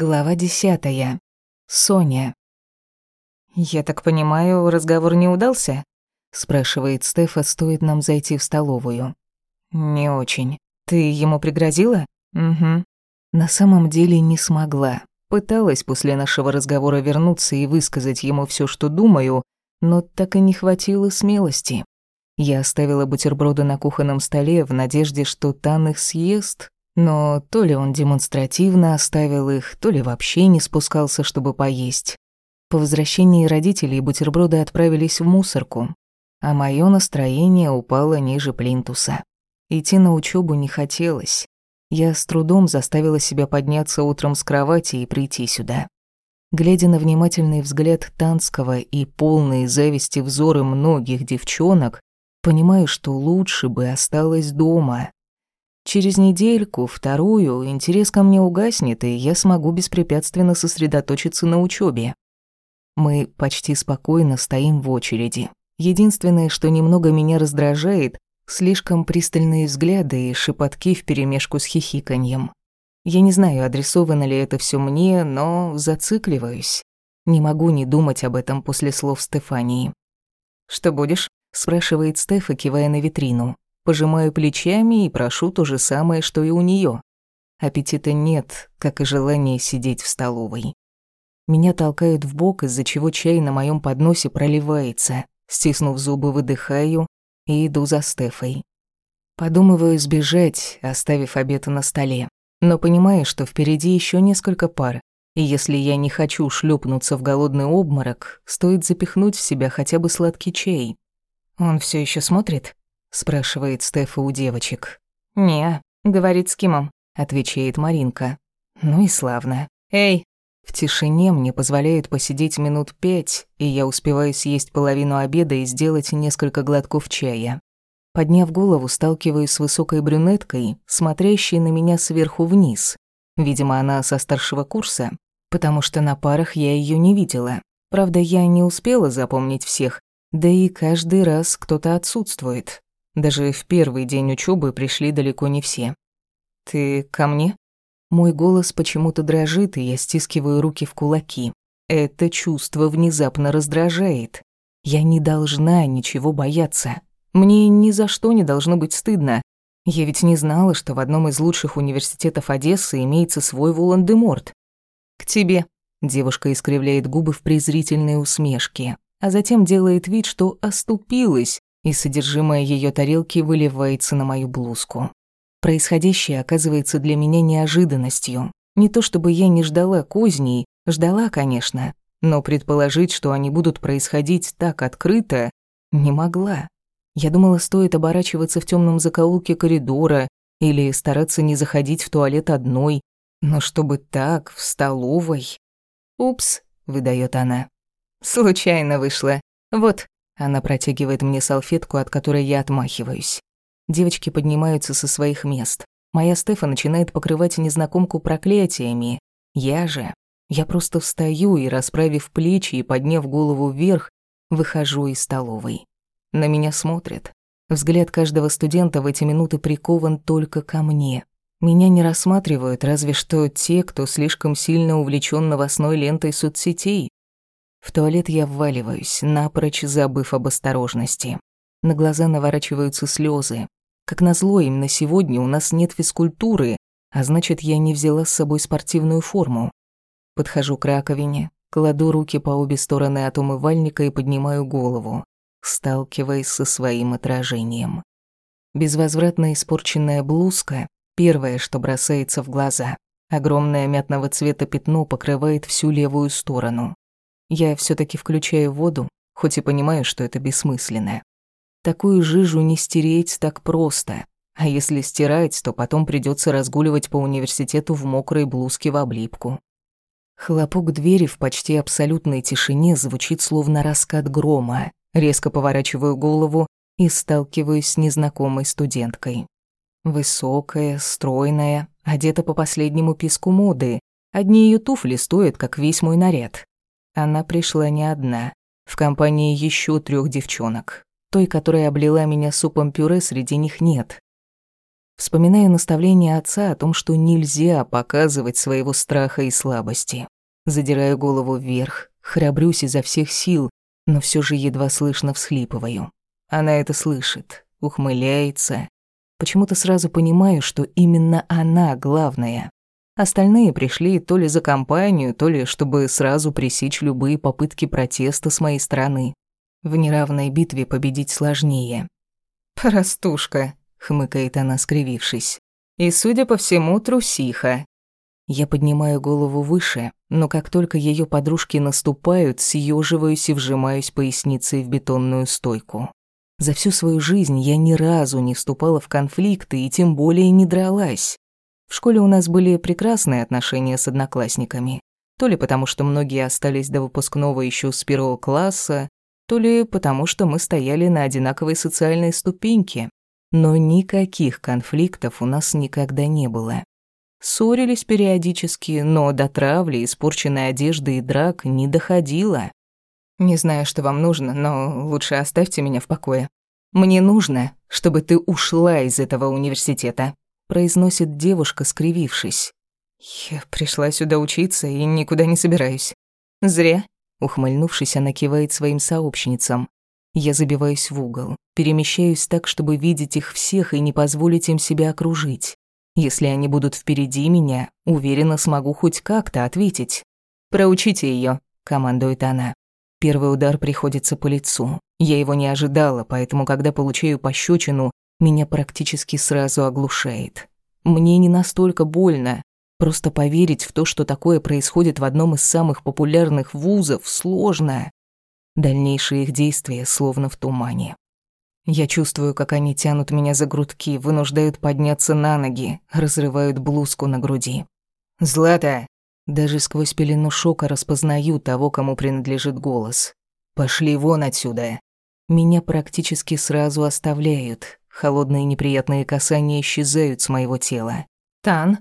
Глава десятая. Соня. «Я так понимаю, разговор не удался?» — спрашивает Стефа, стоит нам зайти в столовую. «Не очень. Ты ему пригрозила?» «Угу». На самом деле не смогла. Пыталась после нашего разговора вернуться и высказать ему все, что думаю, но так и не хватило смелости. Я оставила бутерброды на кухонном столе в надежде, что Тан их съест, но то ли он демонстративно оставил их, то ли вообще не спускался, чтобы поесть. По возвращении родителей бутерброды отправились в мусорку, а моё настроение упало ниже плинтуса. Идти на учёбу не хотелось. Я с трудом заставила себя подняться утром с кровати и прийти сюда. Глядя на внимательный взгляд Танского и полные зависти взоры многих девчонок, понимаю, что лучше бы осталась дома. Через недельку, вторую, интерес ко мне угаснет, и я смогу беспрепятственно сосредоточиться на учебе. Мы почти спокойно стоим в очереди. Единственное, что немного меня раздражает, слишком пристальные взгляды и шепотки вперемешку с хихиканьем. Я не знаю, адресовано ли это все мне, но зацикливаюсь. Не могу не думать об этом после слов Стефании. «Что будешь?» – спрашивает Стефа, кивая на витрину. Пожимаю плечами и прошу то же самое, что и у нее. Аппетита нет, как и желания сидеть в столовой. Меня толкают в бок, из-за чего чай на моем подносе проливается. Стиснув зубы, выдыхаю и иду за Стефой. Подумываю сбежать, оставив обед на столе. Но понимаю, что впереди еще несколько пар, и если я не хочу шлепнуться в голодный обморок, стоит запихнуть в себя хотя бы сладкий чай. Он все еще смотрит? Спрашивает Стефа у девочек. «Не», — говорит с Кимом, отвечает Маринка. Ну и славно. «Эй!» В тишине мне позволяет посидеть минут пять, и я успеваю съесть половину обеда и сделать несколько глотков чая. Подняв голову, сталкиваюсь с высокой брюнеткой, смотрящей на меня сверху вниз. Видимо, она со старшего курса, потому что на парах я ее не видела. Правда, я не успела запомнить всех, да и каждый раз кто-то отсутствует. Даже в первый день учебы пришли далеко не все. «Ты ко мне?» Мой голос почему-то дрожит, и я стискиваю руки в кулаки. Это чувство внезапно раздражает. Я не должна ничего бояться. Мне ни за что не должно быть стыдно. Я ведь не знала, что в одном из лучших университетов Одессы имеется свой Волан-де-Морт. «К тебе», — девушка искривляет губы в презрительной усмешке, а затем делает вид, что оступилась, и содержимое ее тарелки выливается на мою блузку. Происходящее оказывается для меня неожиданностью. Не то чтобы я не ждала козней, ждала, конечно, но предположить, что они будут происходить так открыто, не могла. Я думала, стоит оборачиваться в темном закоулке коридора или стараться не заходить в туалет одной, но чтобы так, в столовой... «Упс», — выдает она. «Случайно вышло. Вот, она протягивает мне салфетку, от которой я отмахиваюсь. Девочки поднимаются со своих мест. Моя Стефа начинает покрывать незнакомку проклятиями. Я же... Я просто встаю и, расправив плечи и подняв голову вверх, выхожу из столовой. На меня смотрят. Взгляд каждого студента в эти минуты прикован только ко мне. Меня не рассматривают разве что те, кто слишком сильно увлечен новостной лентой соцсетей. В туалет я вваливаюсь, напрочь забыв об осторожности. На глаза наворачиваются слезы. Как назло, именно сегодня у нас нет физкультуры, а значит, я не взяла с собой спортивную форму. Подхожу к раковине, кладу руки по обе стороны от умывальника и поднимаю голову, сталкиваясь со своим отражением. Безвозвратно испорченная блузка — первое, что бросается в глаза. Огромное мятного цвета пятно покрывает всю левую сторону. Я все таки включаю воду, хоть и понимаю, что это бессмысленно. Такую жижу не стереть так просто. А если стирать, то потом придется разгуливать по университету в мокрой блузке в облипку. Хлопок двери в почти абсолютной тишине звучит словно раскат грома. Резко поворачиваю голову и сталкиваюсь с незнакомой студенткой. Высокая, стройная, одета по последнему писку моды. Одни ее туфли стоят, как весь мой наряд. Она пришла не одна, в компании еще трех девчонок. Той, которая облила меня супом пюре, среди них нет. Вспоминаю наставление отца о том, что нельзя показывать своего страха и слабости. Задираю голову вверх, храбрюсь изо всех сил, но все же едва слышно всхлипываю. Она это слышит, ухмыляется. Почему-то сразу понимаю, что именно она главная. Остальные пришли то ли за компанию, то ли чтобы сразу пресечь любые попытки протеста с моей стороны. В неравной битве победить сложнее. «Простушка», хмыкает она, скривившись. И, судя по всему, трусиха. Я поднимаю голову выше, но как только ее подружки наступают, съеживаюсь и вжимаюсь поясницей в бетонную стойку. За всю свою жизнь я ни разу не вступала в конфликты и тем более не дралась. В школе у нас были прекрасные отношения с одноклассниками. То ли потому, что многие остались до выпускного еще с первого класса, то ли потому, что мы стояли на одинаковой социальной ступеньке, но никаких конфликтов у нас никогда не было. Ссорились периодически, но до травли, испорченной одежды и драк не доходило. Не знаю, что вам нужно, но лучше оставьте меня в покое. Мне нужно, чтобы ты ушла из этого университета, произносит девушка, скривившись. Я пришла сюда учиться и никуда не собираюсь. Зря, ухмыльнувшись, она кивает своим сообщницам. Я забиваюсь в угол, перемещаюсь так, чтобы видеть их всех и не позволить им себя окружить. Если они будут впереди меня, уверенно смогу хоть как-то ответить. «Проучите ее, командует она. Первый удар приходится по лицу. Я его не ожидала, поэтому, когда получаю пощечину, меня практически сразу оглушает. Мне не настолько больно. Просто поверить в то, что такое происходит в одном из самых популярных вузов, сложно. Дальнейшие их действия словно в тумане. Я чувствую, как они тянут меня за грудки, вынуждают подняться на ноги, разрывают блузку на груди. «Злата!» Даже сквозь пелену шока распознаю того, кому принадлежит голос. «Пошли вон отсюда!» Меня практически сразу оставляют. Холодные неприятные касания исчезают с моего тела. «Тан?»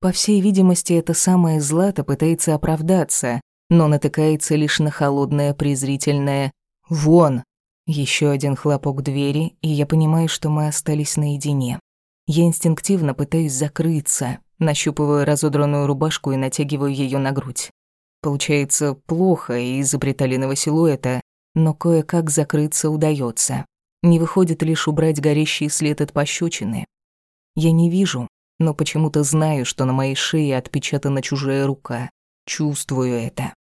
По всей видимости, это самое Злата пытается оправдаться, но натыкается лишь на холодное презрительное «Вон!». Еще один хлопок двери, и я понимаю, что мы остались наедине. Я инстинктивно пытаюсь закрыться, нащупываю разодранную рубашку и натягиваю ее на грудь. Получается плохо из-за приталенного силуэта, но кое-как закрыться удается. Не выходит лишь убрать горящий след от пощечины. Я не вижу, но почему-то знаю, что на моей шее отпечатана чужая рука. Чувствую это.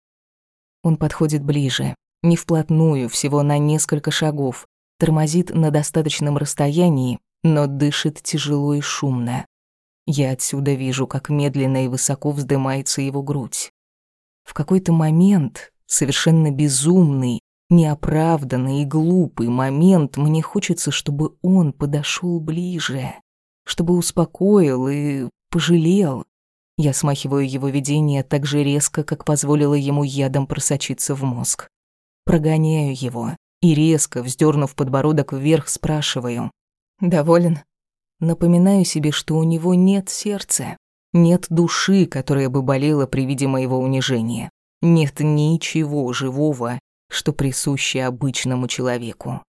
Он подходит ближе, не вплотную, всего на несколько шагов, тормозит на достаточном расстоянии, но дышит тяжело и шумно. Я отсюда вижу, как медленно и высоко вздымается его грудь. В какой-то момент, совершенно безумный, неоправданный и глупый момент, мне хочется, чтобы он подошел ближе, чтобы успокоил и пожалел. Я смахиваю его видение так же резко, как позволила ему ядом просочиться в мозг. Прогоняю его и резко, вздернув подбородок вверх, спрашиваю. «Доволен?» Напоминаю себе, что у него нет сердца, нет души, которая бы болела при виде моего унижения. Нет ничего живого, что присуще обычному человеку.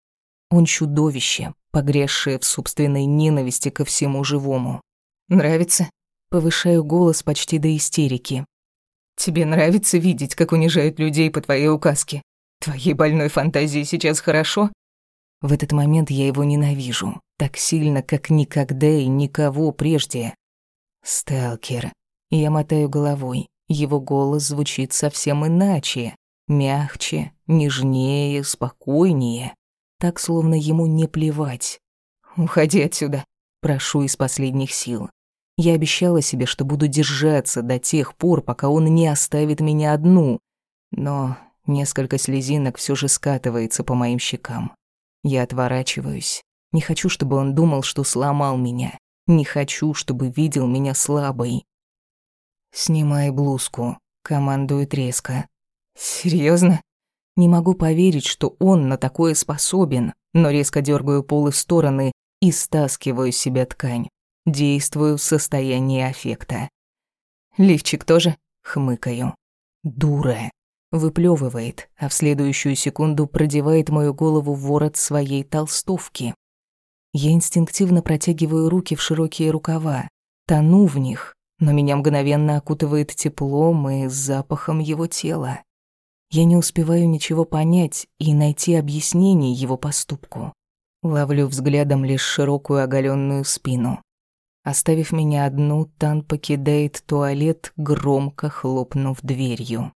Он чудовище, погрязшее в собственной ненависти ко всему живому. «Нравится?» Повышаю голос почти до истерики. «Тебе нравится видеть, как унижают людей по твоей указке? Твоей больной фантазии сейчас хорошо?» В этот момент я его ненавижу. Так сильно, как никогда и никого прежде. «Сталкер». Я мотаю головой. Его голос звучит совсем иначе. Мягче, нежнее, спокойнее. Так, словно ему не плевать. «Уходи отсюда», прошу из последних сил. Я обещала себе, что буду держаться до тех пор, пока он не оставит меня одну. Но несколько слезинок все же скатывается по моим щекам. Я отворачиваюсь. Не хочу, чтобы он думал, что сломал меня. Не хочу, чтобы видел меня слабой. «Снимай блузку», — командует резко. Серьезно? Не могу поверить, что он на такое способен, но резко дергаю полы в стороны и стаскиваю с себя ткань. Действую в состоянии аффекта. Лифчик тоже хмыкаю. Дура. Выплевывает, а в следующую секунду продевает мою голову в ворот своей толстовки. Я инстинктивно протягиваю руки в широкие рукава, тону в них, но меня мгновенно окутывает теплом и запахом его тела. Я не успеваю ничего понять и найти объяснение его поступку. Ловлю взглядом лишь широкую оголенную спину. Оставив меня одну, Тан покидает туалет, громко хлопнув дверью.